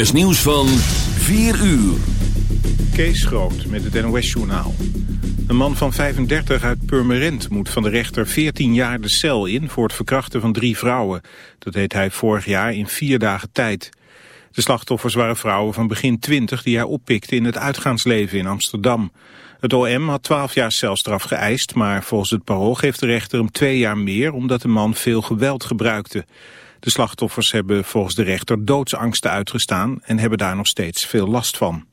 NOS nieuws van 4 uur. Kees Groot met het NOS-journaal. Een man van 35 uit Purmerend moet van de rechter 14 jaar de cel in... voor het verkrachten van drie vrouwen. Dat deed hij vorig jaar in vier dagen tijd. De slachtoffers waren vrouwen van begin 20 die hij oppikte in het uitgaansleven in Amsterdam. Het OM had 12 jaar celstraf geëist, maar volgens het parool geeft de rechter hem twee jaar meer... omdat de man veel geweld gebruikte. De slachtoffers hebben volgens de rechter doodsangsten uitgestaan en hebben daar nog steeds veel last van.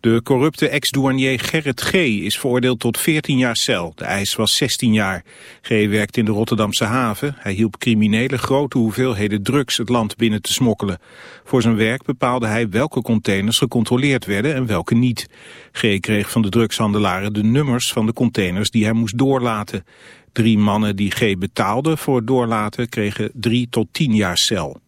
De corrupte ex-douanier Gerrit G. is veroordeeld tot 14 jaar cel. De eis was 16 jaar. G. werkt in de Rotterdamse haven. Hij hielp criminelen grote hoeveelheden drugs het land binnen te smokkelen. Voor zijn werk bepaalde hij welke containers gecontroleerd werden en welke niet. G. kreeg van de drugshandelaren de nummers van de containers die hij moest doorlaten. Drie mannen die G. betaalden voor doorlaten kregen 3 tot 10 jaar cel.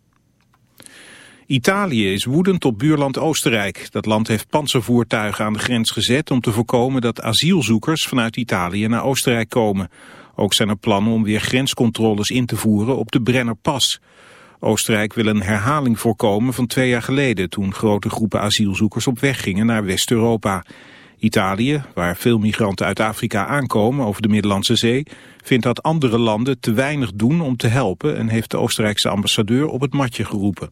Italië is woedend op buurland Oostenrijk. Dat land heeft panzervoertuigen aan de grens gezet om te voorkomen dat asielzoekers vanuit Italië naar Oostenrijk komen. Ook zijn er plannen om weer grenscontroles in te voeren op de Brennerpas. Oostenrijk wil een herhaling voorkomen van twee jaar geleden toen grote groepen asielzoekers op weg gingen naar West-Europa. Italië, waar veel migranten uit Afrika aankomen over de Middellandse Zee, vindt dat andere landen te weinig doen om te helpen en heeft de Oostenrijkse ambassadeur op het matje geroepen.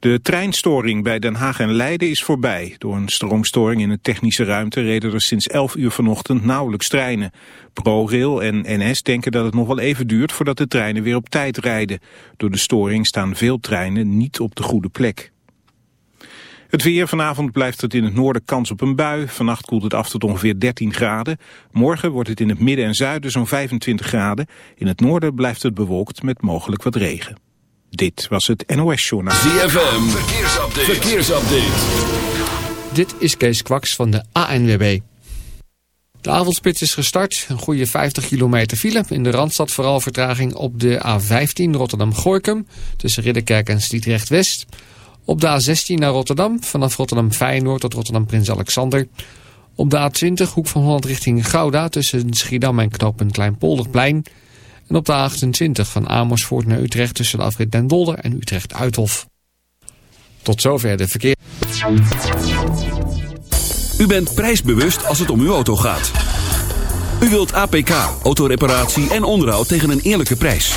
De treinstoring bij Den Haag en Leiden is voorbij. Door een stroomstoring in de technische ruimte reden er sinds 11 uur vanochtend nauwelijks treinen. ProRail en NS denken dat het nog wel even duurt voordat de treinen weer op tijd rijden. Door de storing staan veel treinen niet op de goede plek. Het weer, vanavond blijft het in het noorden kans op een bui. Vannacht koelt het af tot ongeveer 13 graden. Morgen wordt het in het midden en zuiden zo'n 25 graden. In het noorden blijft het bewolkt met mogelijk wat regen. Dit was het NOS Journaal. ZFM, verkeersupdate. verkeersupdate. Dit is Kees Kwaks van de ANWB. De avondspits is gestart. Een goede 50 kilometer file. In de Randstad vooral vertraging op de A15 Rotterdam-Gorkum. Tussen Ridderkerk en Sliedrecht-West. Op de A16 naar Rotterdam. Vanaf Rotterdam-Feyenoord tot Rotterdam-Prins Alexander. Op de A20 Hoek van Holland richting Gouda. Tussen Schiedam en knooppunt Kleinpolderplein. En op de A28 van Amersfoort naar Utrecht tussen de afrit Den Dolder en Utrecht-Uithof. Tot zover de verkeer. U bent prijsbewust als het om uw auto gaat. U wilt APK, autoreparatie en onderhoud tegen een eerlijke prijs.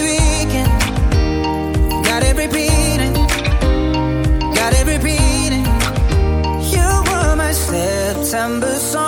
December song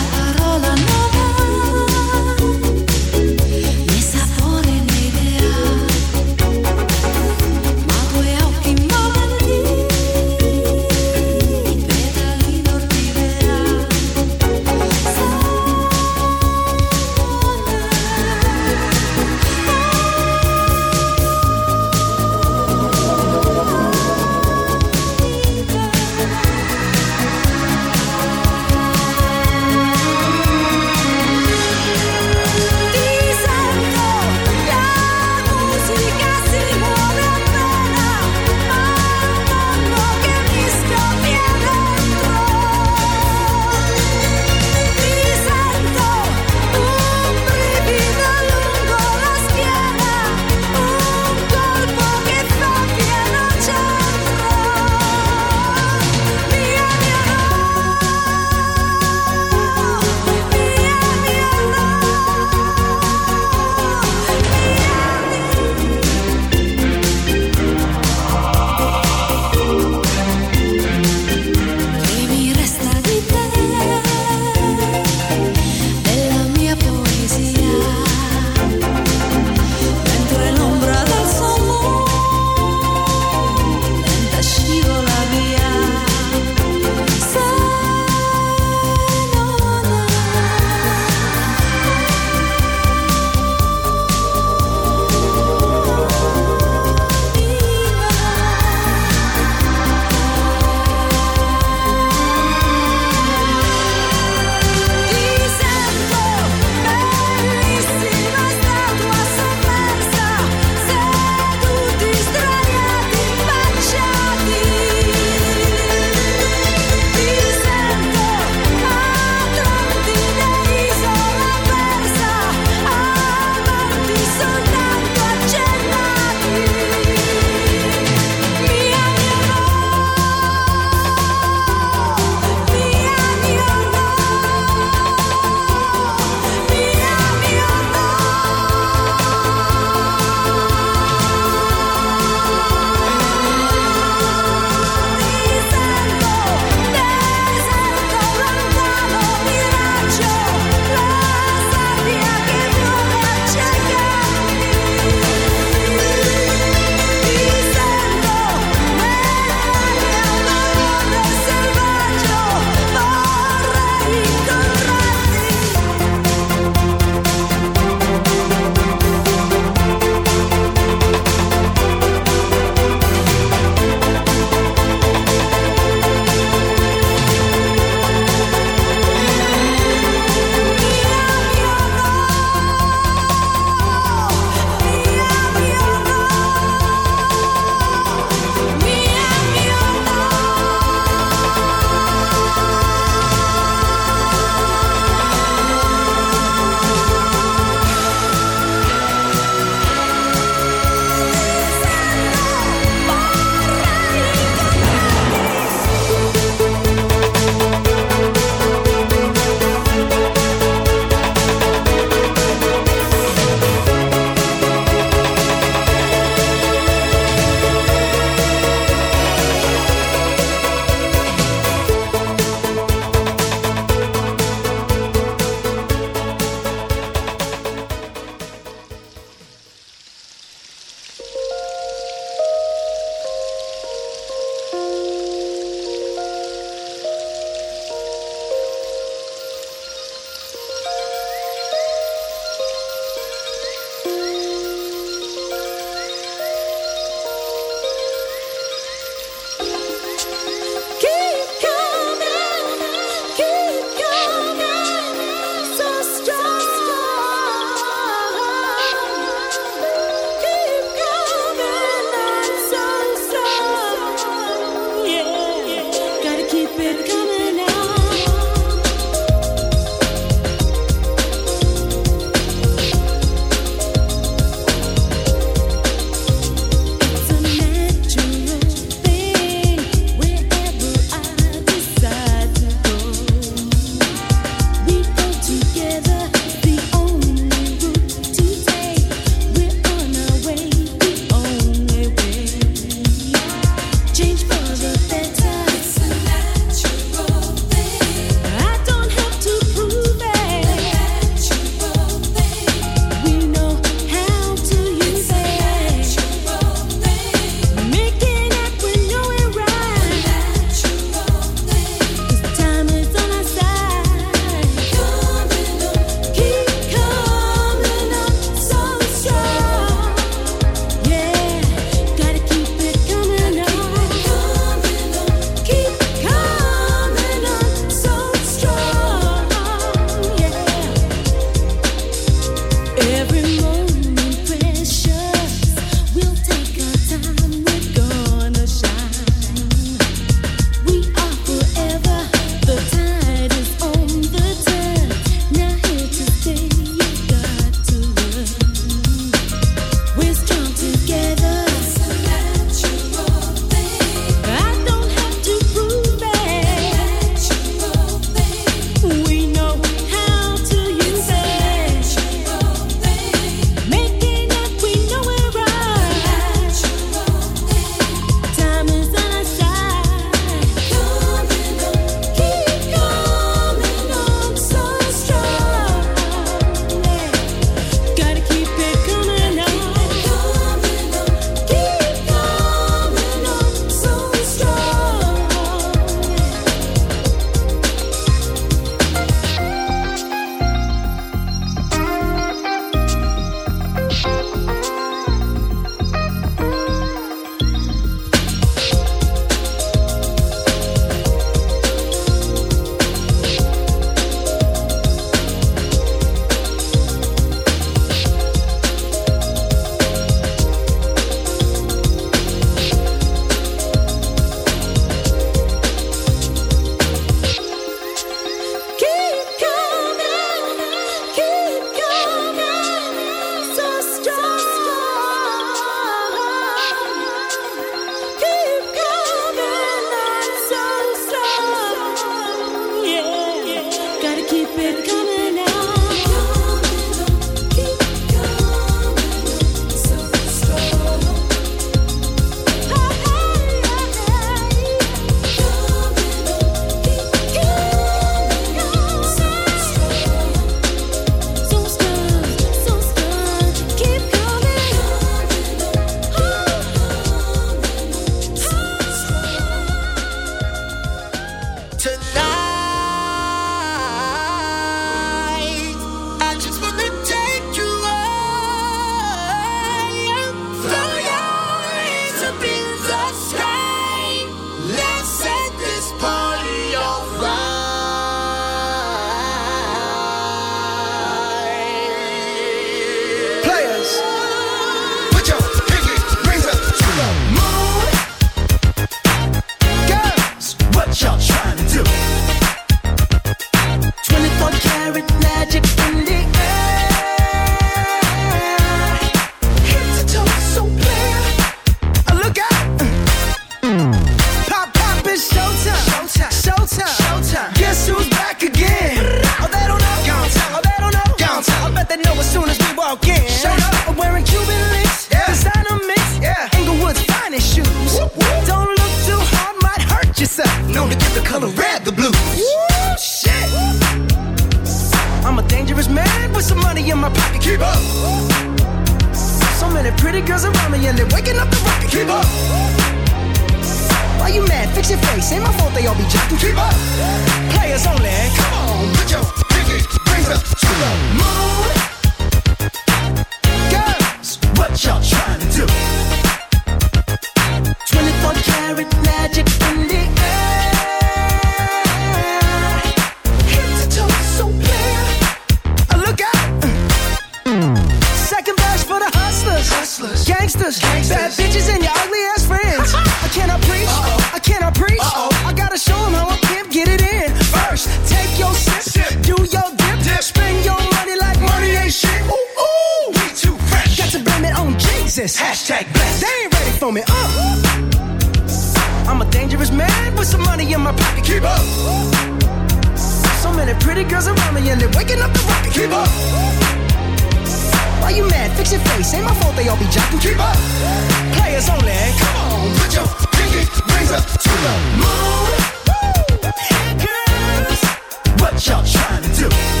you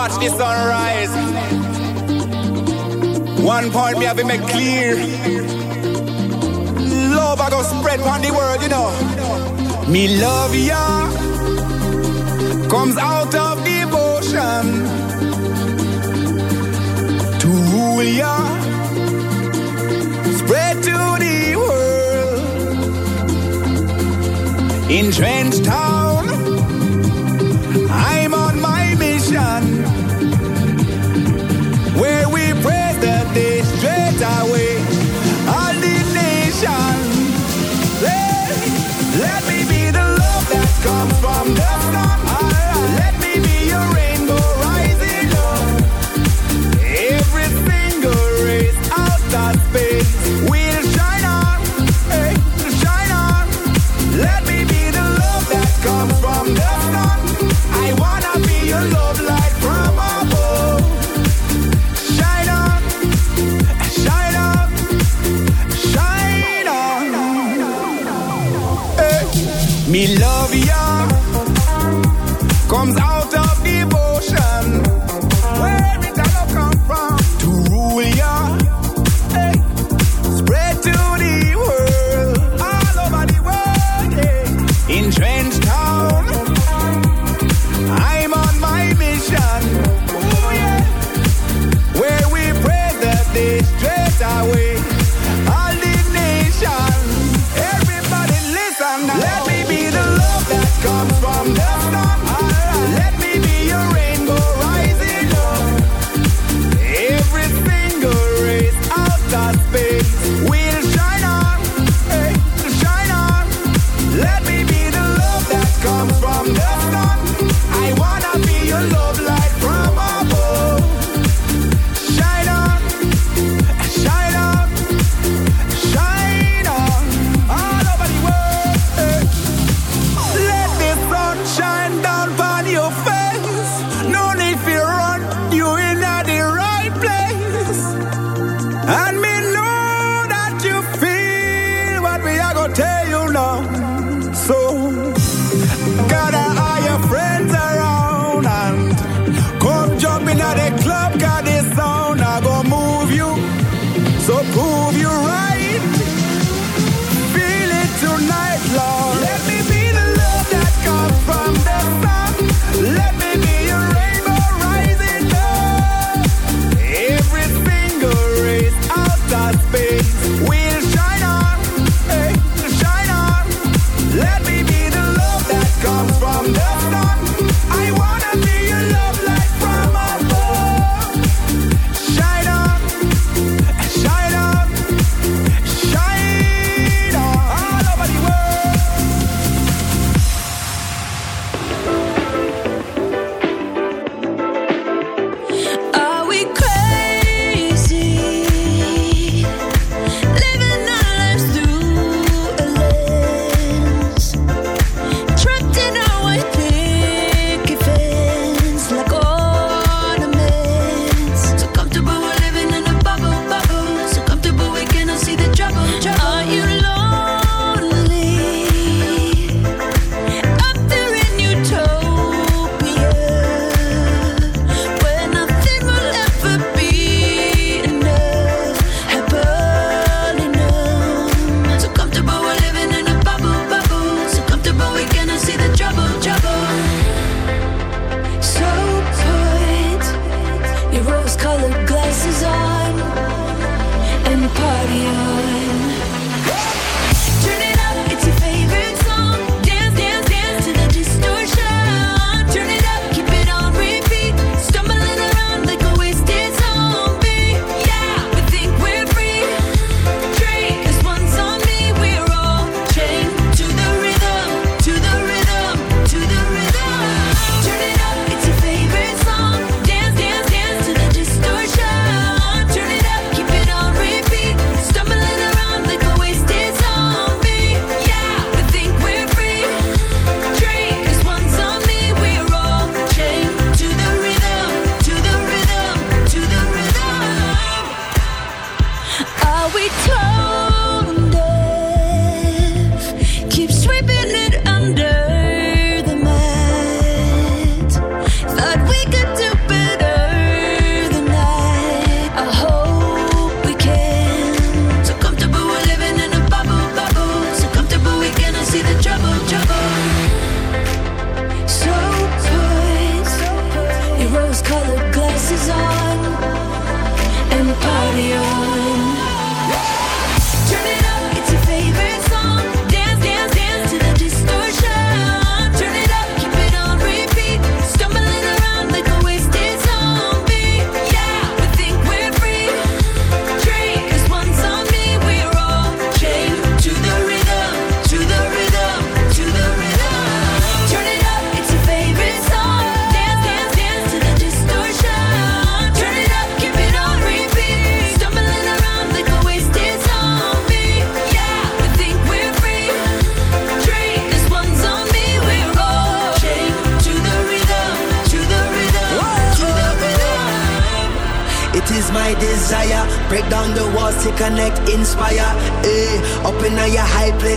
watch the sunrise. One point me have it made clear. Love I go spread on the world, you know. Me love ya comes out of devotion to rule ya, spread to the world. In trench town.